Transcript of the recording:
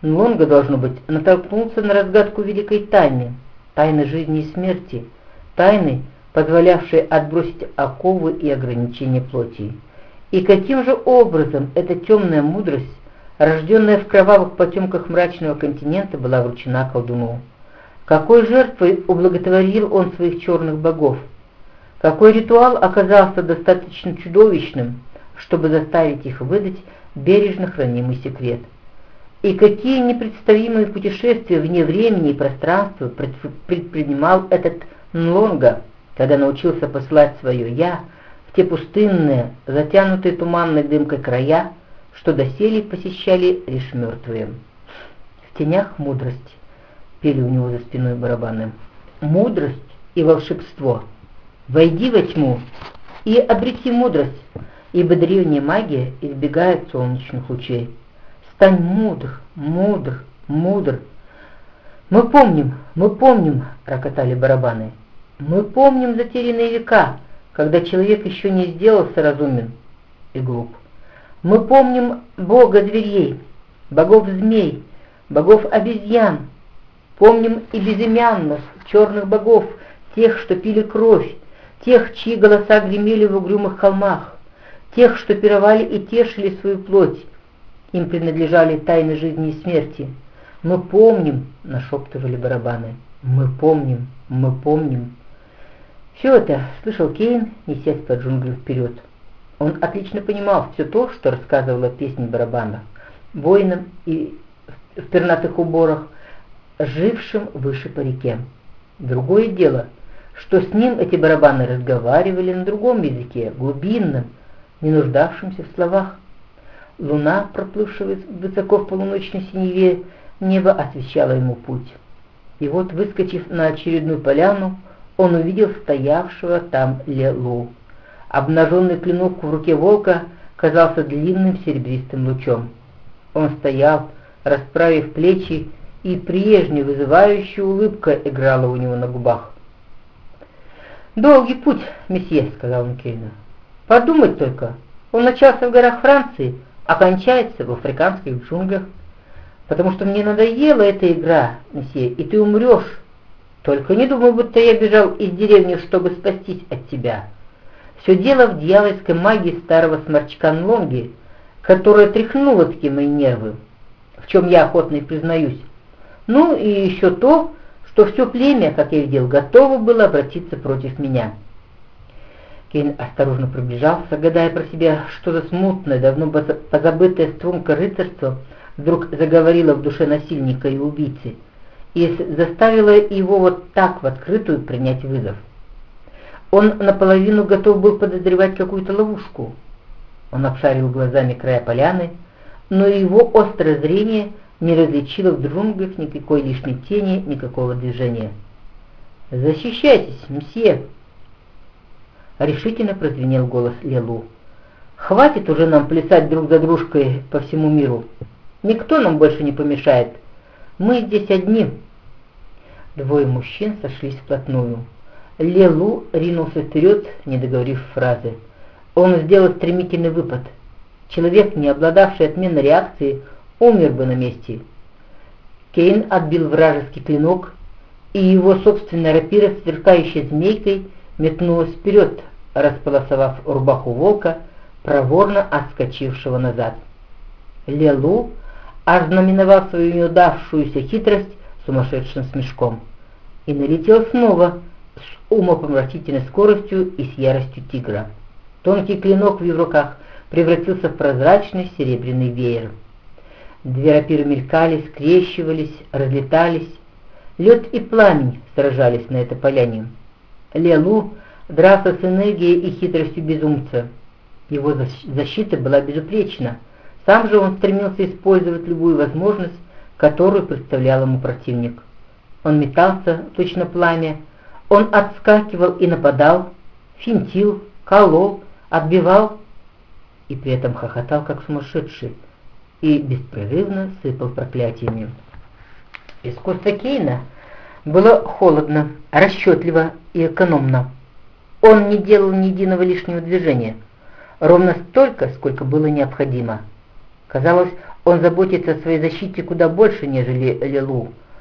Нлонга, должно быть, натолкнулся на разгадку великой тайны, тайны жизни и смерти, тайны, позволявшей отбросить оковы и ограничения плоти. И каким же образом эта темная мудрость, рожденная в кровавых потемках мрачного континента, была вручена колдуну? Какой жертвой ублаготворил он своих черных богов? Какой ритуал оказался достаточно чудовищным, чтобы заставить их выдать бережно хранимый секрет? И какие непредставимые путешествия вне времени и пространства предпринимал этот Нлонга, когда научился посылать свое «я» в те пустынные, затянутые туманной дымкой края, что доселе посещали лишь мертвые. В тенях мудрость, пели у него за спиной барабаны. Мудрость и волшебство. Войди во тьму и обрети мудрость, ибо древняя магия избегает солнечных лучей. Стань мудр, мудр, мудр. Мы помним, мы помним, рокотали барабаны. Мы помним затерянные века, когда человек еще не сделался разумен и глуп. Мы помним бога зверей, богов змей, богов обезьян, помним и безымянных черных богов, тех, что пили кровь, тех, чьи голоса гремели в угрюмых холмах, тех, что пировали и тешили свою плоть, им принадлежали тайны жизни и смерти. Мы помним, нашептывали барабаны, мы помним, мы помним. Все это слышал Кейн, несясь по джунглям вперед. Он отлично понимал все то, что рассказывала песня барабана, воинам и в пернатых уборах, жившим выше по реке. Другое дело, что с ним эти барабаны разговаривали на другом языке, глубинном, не нуждавшемся в словах. Луна, проплывшая высоко в полуночной синеве, небо освещало ему путь. И вот, выскочив на очередную поляну, он увидел стоявшего там Лелу. Обнаженный клинок в руке волка казался длинным серебристым лучом. Он стоял, расправив плечи, и прежняя вызывающая улыбка играла у него на губах. «Долгий путь, месье», — сказал он Кейну. «Подумать только, он начался в горах Франции, окончается в африканских джунглях, потому что мне надоела эта игра, месье, и ты умрешь. Только не думай, будто я бежал из деревни, чтобы спастись от тебя. Все дело в дьявольской магии старого сморчка Нлонги, которая тряхнула такие мои нервы, в чем я охотно и признаюсь. Ну и еще то, что все племя, как я видел, готово было обратиться против меня». Кейн осторожно приближался, гадая про себя, что за смутное, давно позабытая струнка рыцарства вдруг заговорила в душе насильника и убийцы и заставила его вот так в открытую принять вызов. Он наполовину готов был подозревать какую-то ловушку. Он обшарил глазами края поляны, но его острое зрение не различило в джунглях никакой лишней тени, никакого движения. «Защищайтесь, мсье!» Решительно прозвенел голос Лелу. «Хватит уже нам плясать друг за дружкой по всему миру. Никто нам больше не помешает. Мы здесь одни». Двое мужчин сошлись вплотную. Лелу ринулся вперед, не договорив фразы. Он сделал стремительный выпад. Человек, не обладавший отменной реакцией, умер бы на месте. Кейн отбил вражеский клинок, и его собственная рапира, сверкающей змейкой, метнулась вперед, располосовав рубаху волка, проворно отскочившего назад. Лелу ознаменовал свою неудавшуюся хитрость сумасшедшим смешком и налетел снова с умопомрачительной скоростью и с яростью тигра. Тонкий клинок в его руках превратился в прозрачный серебряный веер. Две рапиры мелькали, скрещивались, разлетались. Лед и пламень сражались на этой поляне. Лелу дрался с энергией и хитростью безумца. Его защита была безупречна. Сам же он стремился использовать любую возможность, которую представлял ему противник. Он метался, точно пламя, он отскакивал и нападал, финтил, колол, отбивал и при этом хохотал, как сумасшедший, и беспрерывно сыпал проклятиями. Искусство Кейна было холодно, расчетливо и экономно. Он не делал ни единого лишнего движения, ровно столько, сколько было необходимо. Казалось, Он заботится о своей защите куда больше, нежели Лилу,